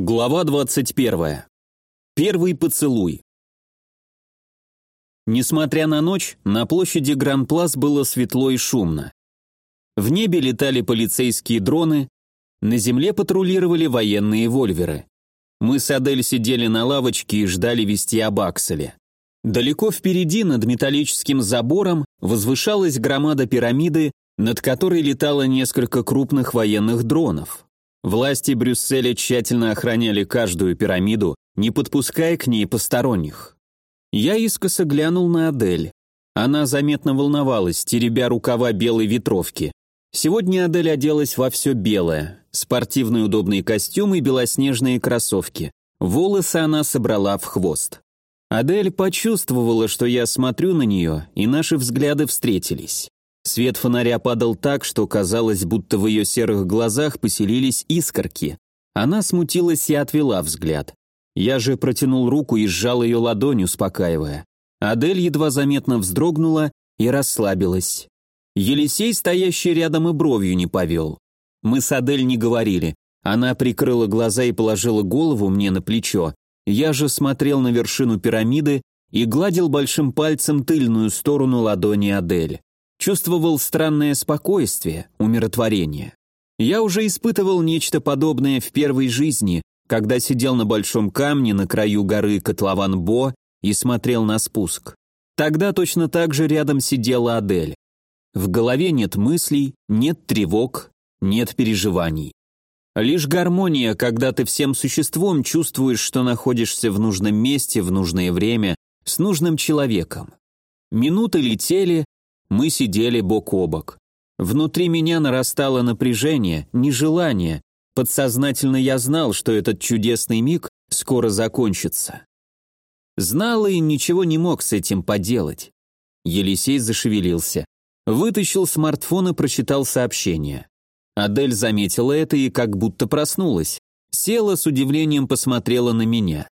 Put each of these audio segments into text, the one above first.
Глава 21. Первый поцелуй. Несмотря на ночь, на площади Гран-Плас было светло и шумно. В небе летали полицейские дроны, на земле патрулировали военные вольверы. Мы с Адель сидели на лавочке и ждали вести об Акселе. Далеко впереди, над металлическим забором, возвышалась громада пирамиды, над которой летало несколько крупных военных дронов. Власти Брюсселя тщательно охраняли каждую пирамиду, не подпуская к ней посторонних. Я искоса глянул на Адель. Она заметно волновалась, теребя рукава белой ветровки. Сегодня Адель оделась во все белое. Спортивный удобный костюм и белоснежные кроссовки. Волосы она собрала в хвост. Адель почувствовала, что я смотрю на нее, и наши взгляды встретились. Свет фонаря падал так, что казалось, будто в ее серых глазах поселились искорки. Она смутилась и отвела взгляд. Я же протянул руку и сжал ее ладонь, успокаивая. Адель едва заметно вздрогнула и расслабилась. Елисей, стоящий рядом, и бровью не повел. Мы с Адель не говорили. Она прикрыла глаза и положила голову мне на плечо. Я же смотрел на вершину пирамиды и гладил большим пальцем тыльную сторону ладони Адель. Чувствовал странное спокойствие, умиротворение. Я уже испытывал нечто подобное в первой жизни, когда сидел на большом камне на краю горы Котлован-Бо и смотрел на спуск. Тогда точно так же рядом сидела Адель. В голове нет мыслей, нет тревог, нет переживаний. Лишь гармония, когда ты всем существом чувствуешь, что находишься в нужном месте в нужное время с нужным человеком. Минуты летели, мы сидели бок о бок. Внутри меня нарастало напряжение, нежелание. Подсознательно я знал, что этот чудесный миг скоро закончится. Знал и ничего не мог с этим поделать. Елисей зашевелился. Вытащил смартфон и прочитал сообщение. Адель заметила это и как будто проснулась. Села с удивлением посмотрела на меня.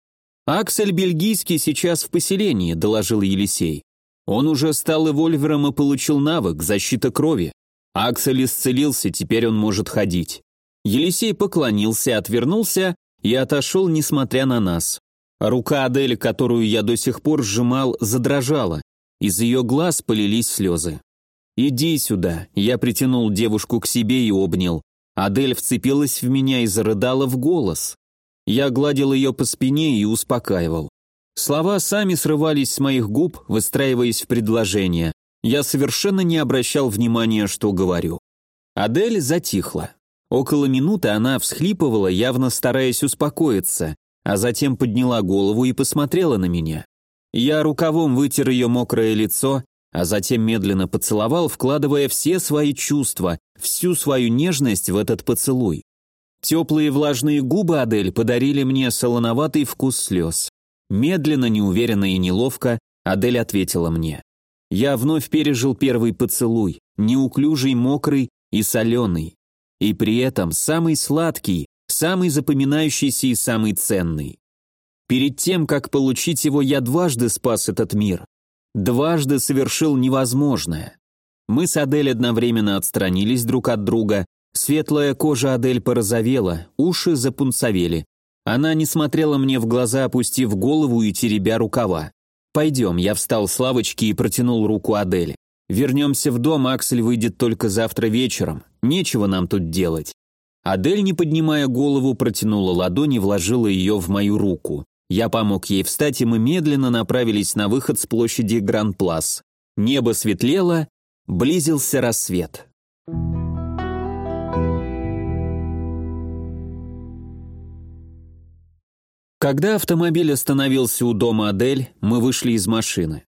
«Аксель Бельгийский сейчас в поселении», — доложил Елисей. Он уже стал эвольвером и получил навык защита крови. Аксель исцелился, теперь он может ходить. Елисей поклонился, отвернулся и отошел, несмотря на нас. Рука Адели, которую я до сих пор сжимал, задрожала. Из ее глаз полились слезы. «Иди сюда», я притянул девушку к себе и обнял. Адель вцепилась в меня и зарыдала в голос. Я гладил ее по спине и успокаивал. Слова сами срывались с моих губ, выстраиваясь в предложение. Я совершенно не обращал внимания, что говорю. Адель затихла. Около минуты она всхлипывала, явно стараясь успокоиться, а затем подняла голову и посмотрела на меня. Я рукавом вытер ее мокрое лицо, а затем медленно поцеловал, вкладывая все свои чувства, всю свою нежность в этот поцелуй. Теплые влажные губы Адель подарили мне солоноватый вкус слез. Медленно, неуверенно и неловко Адель ответила мне. Я вновь пережил первый поцелуй, неуклюжий, мокрый и соленый. И при этом самый сладкий, самый запоминающийся и самый ценный. Перед тем, как получить его, я дважды спас этот мир. Дважды совершил невозможное. Мы с Адель одновременно отстранились друг от друга, светлая кожа Адель порозовела, уши запунцовели, она не смотрела мне в глаза, опустив голову и теребя рукава. «Пойдем», я встал с лавочки и протянул руку Адель. «Вернемся в дом, Аксель выйдет только завтра вечером. Нечего нам тут делать». Адель, не поднимая голову, протянула ладонь и вложила ее в мою руку. Я помог ей встать, и мы медленно направились на выход с площади Гран-Плас. Небо светлело, близился рассвет. Когда автомобиль остановился у дома Адель, мы вышли из машины.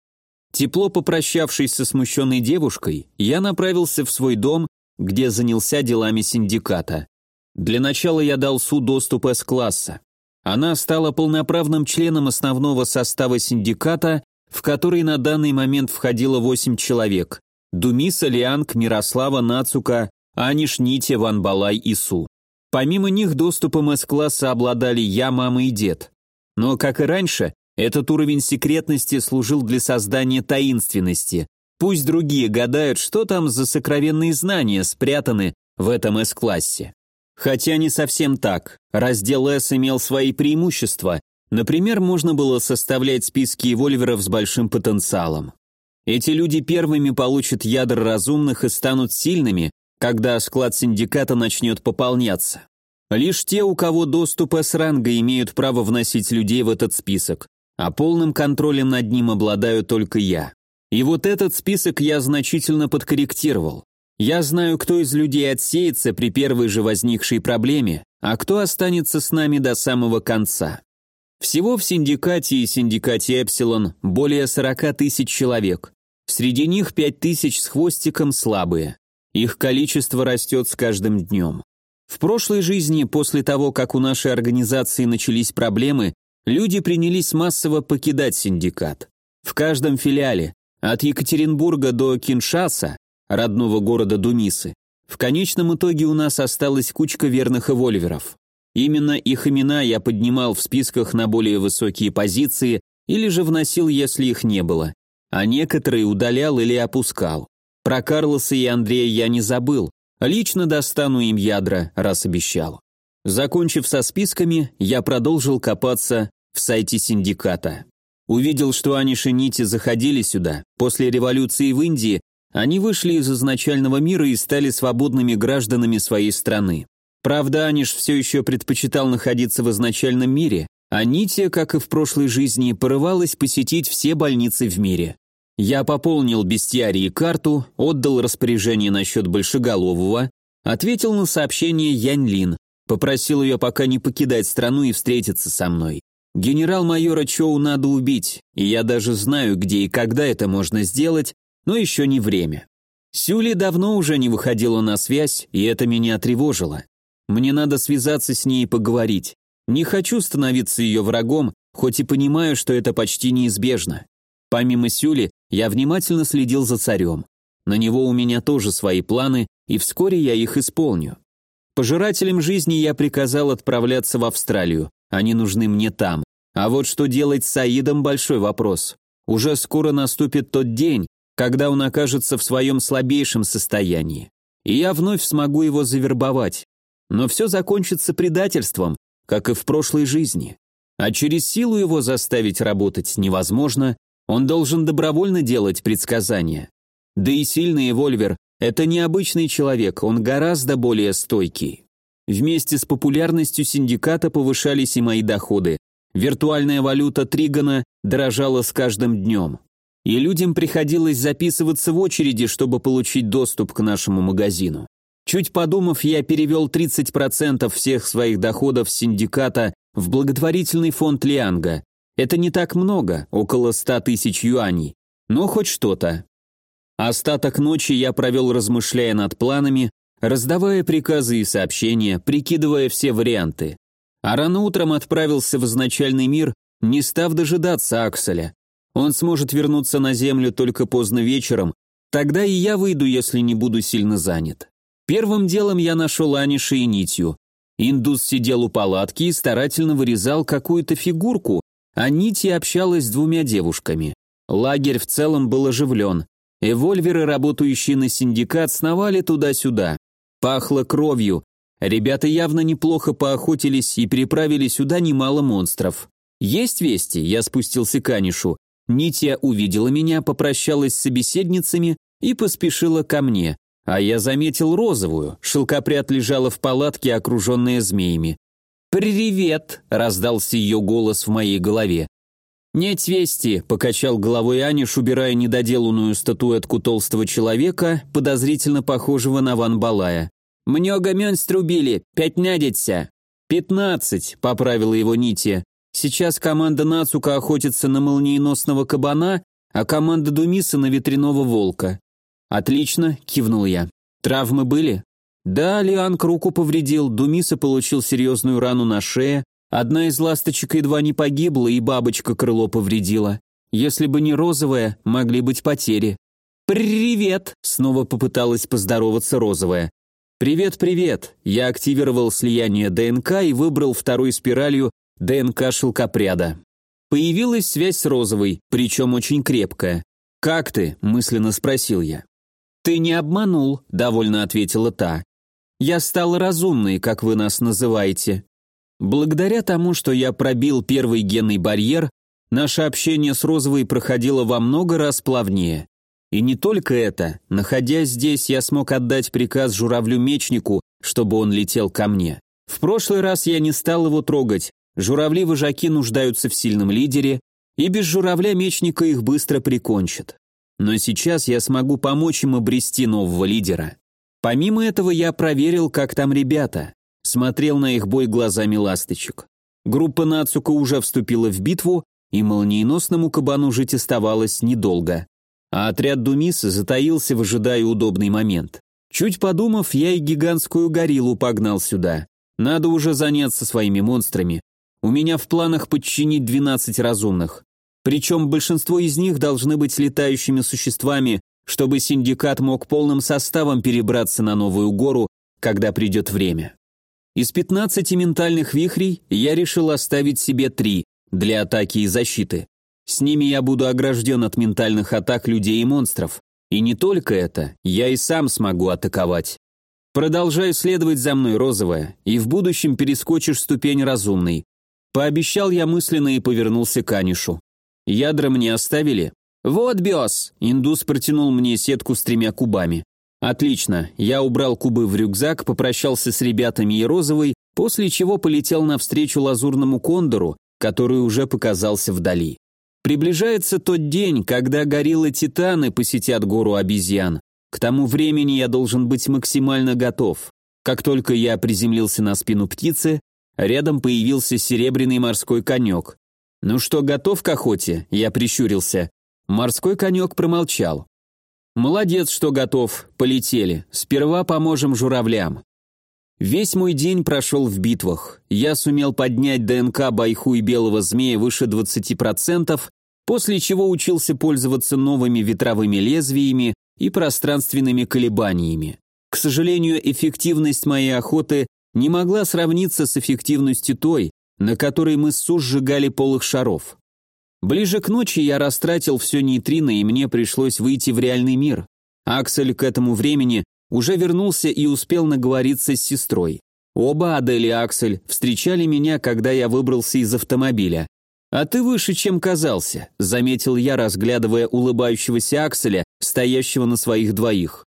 Тепло попрощавшись со смущенной девушкой, я направился в свой дом, где занялся делами синдиката. Для начала я дал Су доступ С-класса. Она стала полноправным членом основного состава синдиката, в который на данный момент входило 8 человек. Думиса, Лианг, Мирослава, Нацука, Аниш, Нитя, Ван Балай и Су. Помимо них доступом С-класса обладали я, мама и дед. Но, как и раньше, этот уровень секретности служил для создания таинственности. Пусть другие гадают, что там за сокровенные знания спрятаны в этом С-классе. Хотя не совсем так. Раздел S имел свои преимущества. Например, можно было составлять списки эвольверов с большим потенциалом. Эти люди первыми получат ядра разумных и станут сильными, когда склад синдиката начнет пополняться. Лишь те, у кого доступ С-ранга, имеют право вносить людей в этот список, а полным контролем над ним обладаю только я. И вот этот список я значительно подкорректировал. Я знаю, кто из людей отсеется при первой же возникшей проблеме, а кто останется с нами до самого конца. Всего в синдикате и синдикате Эпсилон более 40 тысяч человек. Среди них 5 тысяч с хвостиком слабые. Их количество растет с каждым днем. В прошлой жизни, после того, как у нашей организации начались проблемы, люди принялись массово покидать синдикат. В каждом филиале, от Екатеринбурга до Киншаса, родного города Думисы, в конечном итоге у нас осталась кучка верных эвольверов. Именно их имена я поднимал в списках на более высокие позиции или же вносил, если их не было, а некоторые удалял или опускал. Про Карлоса и Андрея я не забыл, Лично достану им ядра, раз обещал. Закончив со списками, я продолжил копаться в сайте синдиката. Увидел, что Аниш и Нити заходили сюда. После революции в Индии они вышли из изначального мира и стали свободными гражданами своей страны. Правда, Аниш все еще предпочитал находиться в изначальном мире, а Нития, как и в прошлой жизни, порывалась посетить все больницы в мире. Я пополнил бестиарии карту, отдал распоряжение насчет Большеголового, ответил на сообщение Янь Лин, попросил ее пока не покидать страну и встретиться со мной. Генерал-майора Чоу надо убить, и я даже знаю, где и когда это можно сделать, но еще не время. Сюли давно уже не выходила на связь, и это меня тревожило. Мне надо связаться с ней и поговорить. Не хочу становиться ее врагом, хоть и понимаю, что это почти неизбежно. Помимо Сюли, я внимательно следил за царем. На него у меня тоже свои планы, и вскоре я их исполню. Пожирателям жизни я приказал отправляться в Австралию, они нужны мне там. А вот что делать с Саидом – большой вопрос. Уже скоро наступит тот день, когда он окажется в своем слабейшем состоянии. И я вновь смогу его завербовать. Но все закончится предательством, как и в прошлой жизни. А через силу его заставить работать невозможно, он должен добровольно делать предсказания. Да и сильный Вольвер – это необычный человек, он гораздо более стойкий. Вместе с популярностью синдиката повышались и мои доходы. Виртуальная валюта Тригана дорожала с каждым днем. И людям приходилось записываться в очереди, чтобы получить доступ к нашему магазину. Чуть подумав, я перевел 30% всех своих доходов синдиката в благотворительный фонд Лианга. Это не так много, около ста тысяч юаней, но хоть что-то. Остаток ночи я провел, размышляя над планами, раздавая приказы и сообщения, прикидывая все варианты. А рано утром отправился в изначальный мир, не став дожидаться Акселя. Он сможет вернуться на Землю только поздно вечером, тогда и я выйду, если не буду сильно занят. Первым делом я нашел Аниша и Нитью. Индус сидел у палатки и старательно вырезал какую-то фигурку, а Нити общалась с двумя девушками. Лагерь в целом был оживлен. Эвольверы, работающие на синдикат, сновали туда-сюда. Пахло кровью. Ребята явно неплохо поохотились и приправили сюда немало монстров. «Есть вести?» Я спустился к Анишу. Нития увидела меня, попрощалась с собеседницами и поспешила ко мне. А я заметил розовую. Шелкопряд лежала в палатке, окруженная змеями. «Привет!» – раздался ее голос в моей голове. «Нет вести», – покачал головой Аниш, убирая недоделанную статуэтку толстого человека, подозрительно похожего на Ван Балая. «Много монстр убили, пять надеться». «Пятнадцать», – поправила его Нити. «Сейчас команда Нацука охотится на молниеносного кабана, а команда Думиса на ветряного волка». «Отлично», – кивнул я. «Травмы были?» Да, Лианг руку повредил, Думиса получил серьезную рану на шее, одна из ласточек едва не погибла и бабочка крыло повредила. Если бы не розовая, могли быть потери. «Привет!» — снова попыталась поздороваться розовая. «Привет, привет!» Я активировал слияние ДНК и выбрал второй спиралью ДНК шелкопряда. Появилась связь с розовой, причем очень крепкая. «Как ты?» – мысленно спросил я. «Ты не обманул», – довольно ответила та. Я стал разумной, как вы нас называете. Благодаря тому, что я пробил первый генный барьер, наше общение с Розовой проходило во много раз плавнее. И не только это, находясь здесь, я смог отдать приказ журавлю-мечнику, чтобы он летел ко мне. В прошлый раз я не стал его трогать, журавли-вожаки нуждаются в сильном лидере, и без журавля-мечника их быстро прикончат. Но сейчас я смогу помочь им обрести нового лидера. Помимо этого я проверил, как там ребята. Смотрел на их бой глазами ласточек. Группа Нацука уже вступила в битву, и молниеносному кабану жить оставалось недолго. А отряд Думиса затаился, выжидая удобный момент. Чуть подумав, я и гигантскую гориллу погнал сюда. Надо уже заняться своими монстрами. У меня в планах подчинить 12 разумных. Причем большинство из них должны быть летающими существами, чтобы синдикат мог полным составом перебраться на новую гору, когда придет время. Из 15 ментальных вихрей я решил оставить себе три для атаки и защиты. С ними я буду огражден от ментальных атак людей и монстров. И не только это, я и сам смогу атаковать. Продолжай следовать за мной, розовая, и в будущем перескочишь ступень разумный. Пообещал я мысленно и повернулся к Анишу. Ядра мне оставили? Вот бес! Индус протянул мне сетку с тремя кубами. Отлично, я убрал кубы в рюкзак, попрощался с ребятами и Розовой, после чего полетел навстречу лазурному кондору, который уже показался вдали. Приближается тот день, когда гориллы-титаны посетят гору обезьян. К тому времени я должен быть максимально готов. Как только я приземлился на спину птицы, рядом появился серебряный морской конек. «Ну что, готов к охоте?» Я прищурился. Морской конек промолчал. «Молодец, что готов. Полетели. Сперва поможем журавлям». Весь мой день прошел в битвах. Я сумел поднять ДНК Байху и Белого Змея выше 20%, после чего учился пользоваться новыми ветровыми лезвиями и пространственными колебаниями. К сожалению, эффективность моей охоты не могла сравниться с эффективностью той, на которой мы с сжигали полых шаров. Ближе к ночи я растратил все нейтрино, и мне пришлось выйти в реальный мир. Аксель к этому времени уже вернулся и успел наговориться с сестрой. Оба, Адель и Аксель, встречали меня, когда я выбрался из автомобиля. «А ты выше, чем казался», — заметил я, разглядывая улыбающегося Акселя, стоящего на своих двоих.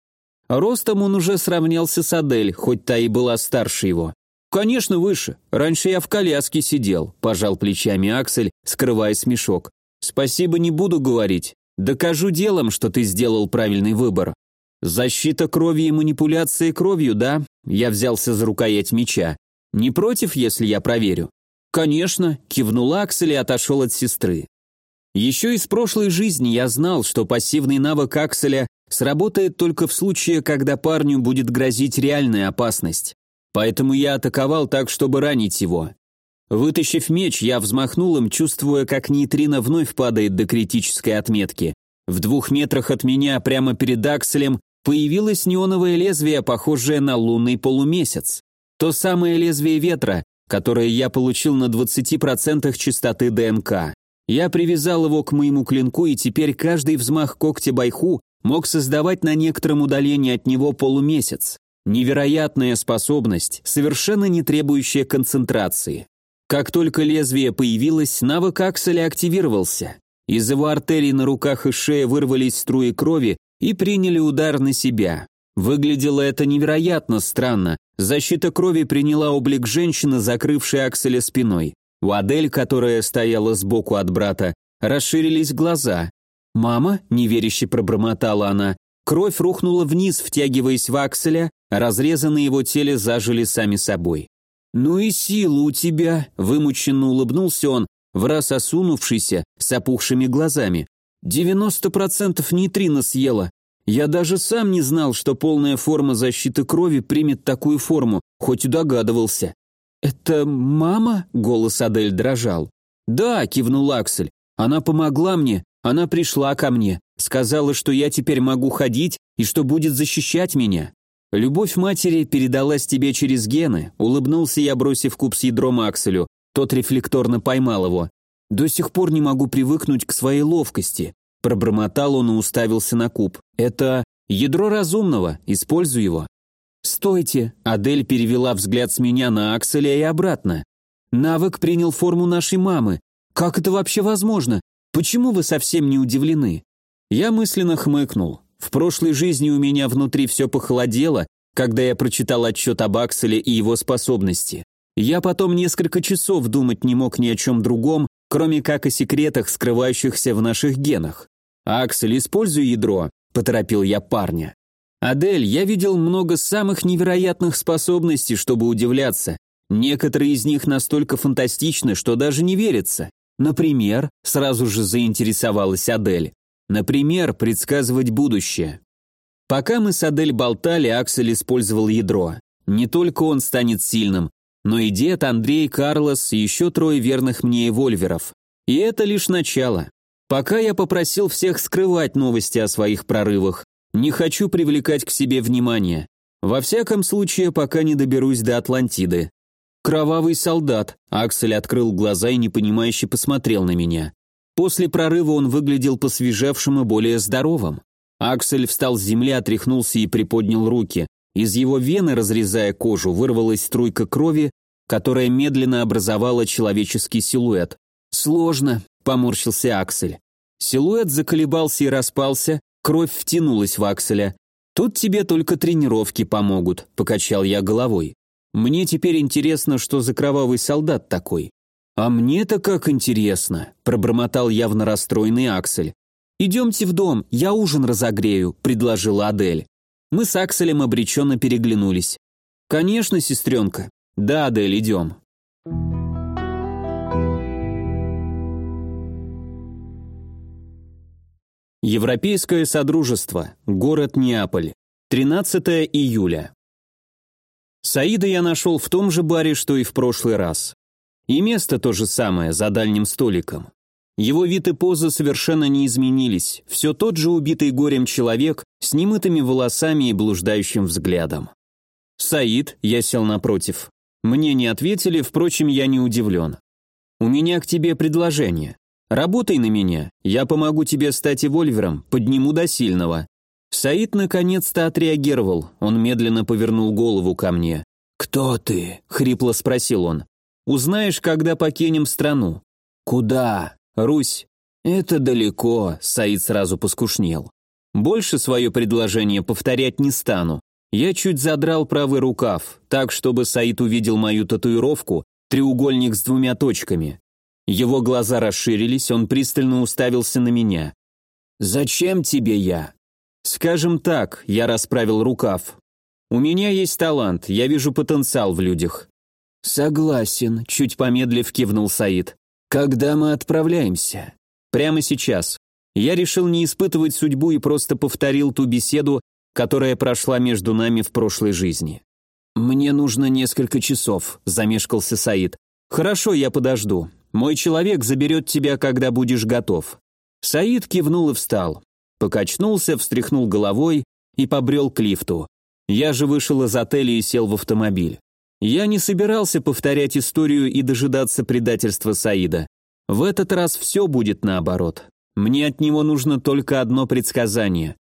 Ростом он уже сравнялся с Адель, хоть та и была старше его. «Конечно, выше. Раньше я в коляске сидел», – пожал плечами Аксель, скрывая смешок. «Спасибо не буду говорить. Докажу делом, что ты сделал правильный выбор. Защита крови и манипуляции кровью, да?» Я взялся за рукоять меча. «Не против, если я проверю?» «Конечно», – кивнул Аксель и отошел от сестры. Еще из прошлой жизни я знал, что пассивный навык Акселя сработает только в случае, когда парню будет грозить реальная опасность. Поэтому я атаковал так, чтобы ранить его. Вытащив меч, я взмахнул им, чувствуя, как нейтрино вновь падает до критической отметки. В двух метрах от меня, прямо перед Акселем, появилось неоновое лезвие, похожее на лунный полумесяц. То самое лезвие ветра, которое я получил на 20% частоты ДНК. Я привязал его к моему клинку, и теперь каждый взмах когтя Байху мог создавать на некотором удалении от него полумесяц. Невероятная способность, совершенно не требующая концентрации. Как только лезвие появилось, навык Акселя активировался. Из его артерий на руках и шее вырвались струи крови и приняли удар на себя. Выглядело это невероятно странно. Защита крови приняла облик женщины, закрывшей Акселя спиной. У Адель, которая стояла сбоку от брата, расширились глаза. «Мама?» – неверяще пробормотала она. Кровь рухнула вниз, втягиваясь в Акселя, разрезы на его теле зажили сами собой. «Ну и сила у тебя!» – вымученно улыбнулся он, в раз осунувшийся, с опухшими глазами. «Девяносто процентов нейтрино съела. Я даже сам не знал, что полная форма защиты крови примет такую форму, хоть и догадывался». «Это мама?» – голос Адель дрожал. «Да», – кивнул Аксель. «Она помогла мне, она пришла ко мне, сказала, что я теперь могу ходить и что будет защищать меня. Любовь матери передалась тебе через гены, улыбнулся я, бросив куб с ядром Акселю. Тот рефлекторно поймал его. До сих пор не могу привыкнуть к своей ловкости. Пробормотал он и уставился на куб. Это ядро разумного, используй его. «Стойте!» – Адель перевела взгляд с меня на Акселя и обратно. «Навык принял форму нашей мамы. Как это вообще возможно? Почему вы совсем не удивлены?» Я мысленно хмыкнул. В прошлой жизни у меня внутри все похолодело, когда я прочитал отчет об Акселе и его способности. Я потом несколько часов думать не мог ни о чем другом, кроме как о секретах, скрывающихся в наших генах. «Аксель, используй ядро», – поторопил я парня. «Адель, я видел много самых невероятных способностей, чтобы удивляться. Некоторые из них настолько фантастичны, что даже не верится. Например, сразу же заинтересовалась Адель. Например, предсказывать будущее. Пока мы с Адель болтали, Аксель использовал ядро. Не только он станет сильным, но и дед, Андрей, Карлос и еще трое верных мне эвольверов. И это лишь начало. Пока я попросил всех скрывать новости о своих прорывах, не хочу привлекать к себе внимание. Во всяком случае, пока не доберусь до Атлантиды. Кровавый солдат. Аксель открыл глаза и непонимающе посмотрел на меня. После прорыва он выглядел посвежевшим и более здоровым. Аксель встал с земли, отряхнулся и приподнял руки. Из его вены, разрезая кожу, вырвалась струйка крови, которая медленно образовала человеческий силуэт. «Сложно», — поморщился Аксель. Силуэт заколебался и распался, кровь втянулась в Акселя. «Тут тебе только тренировки помогут», — покачал я головой. «Мне теперь интересно, что за кровавый солдат такой». «А мне-то как интересно», — пробормотал явно расстроенный Аксель. «Идемте в дом, я ужин разогрею», — предложила Адель. Мы с Акселем обреченно переглянулись. «Конечно, сестренка. Да, Адель, идем». Европейское Содружество, город Неаполь, 13 июля. Саида я нашел в том же баре, что и в прошлый раз. И место то же самое, за дальним столиком. Его вид и поза совершенно не изменились, все тот же убитый горем человек с немытыми волосами и блуждающим взглядом. «Саид», я сел напротив. Мне не ответили, впрочем, я не удивлен. «У меня к тебе предложение. Работай на меня, я помогу тебе стать эвольвером, подниму до сильного». Саид наконец-то отреагировал, он медленно повернул голову ко мне. «Кто ты?» — хрипло спросил он. «Узнаешь, когда покинем страну». «Куда?» «Русь». «Это далеко», — Саид сразу поскушнел. «Больше свое предложение повторять не стану. Я чуть задрал правый рукав, так, чтобы Саид увидел мою татуировку, треугольник с двумя точками. Его глаза расширились, он пристально уставился на меня. «Зачем тебе я?» «Скажем так», — я расправил рукав. «У меня есть талант, я вижу потенциал в людях». «Согласен», — чуть помедлив кивнул Саид. «Когда мы отправляемся?» «Прямо сейчас. Я решил не испытывать судьбу и просто повторил ту беседу, которая прошла между нами в прошлой жизни». «Мне нужно несколько часов», — замешкался Саид. «Хорошо, я подожду. Мой человек заберет тебя, когда будешь готов». Саид кивнул и встал. Покачнулся, встряхнул головой и побрел к лифту. Я же вышел из отеля и сел в автомобиль. Я не собирался повторять историю и дожидаться предательства Саида. В этот раз все будет наоборот. Мне от него нужно только одно предсказание.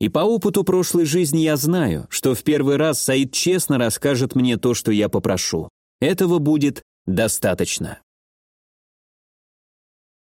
И по опыту прошлой жизни я знаю, что в первый раз Саид честно расскажет мне то, что я попрошу. Этого будет достаточно.